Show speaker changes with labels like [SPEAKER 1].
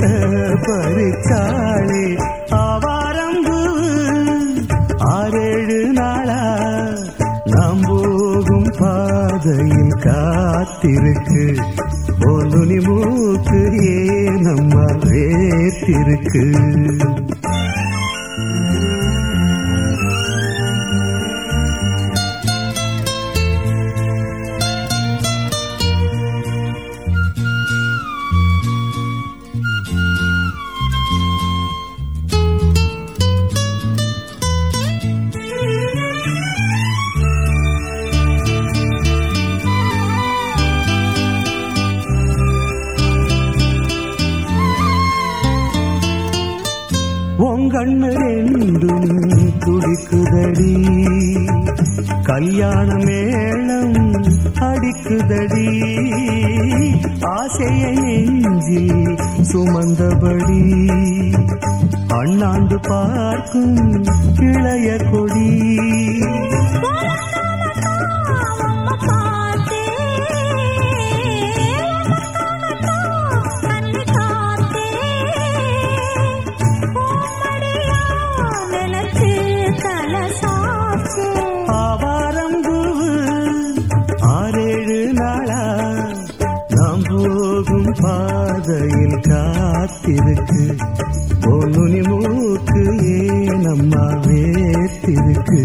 [SPEAKER 1] மனச பறிச்சாளே ஆவாரம்பு ஆறேழு நாளா நாம் போகும் பாதையில் காத்திருக்கு. ஒரு மூக்கு ஏன் நம்ம வேத்திருக்கு உங்கண்ணு ரெண்டும் துடிக்குதடி. கல்யாண மேளம் அடிக்குதடி. ஆசையை நெஞ்சில் சுமந்தபடி. அண்ணாந்து பார்க்கும் இளைய கொடி. பாதையில் காத்திருக்கு. ஒரு மூக்கு ஏன் நம்ம வேத்திருக்கு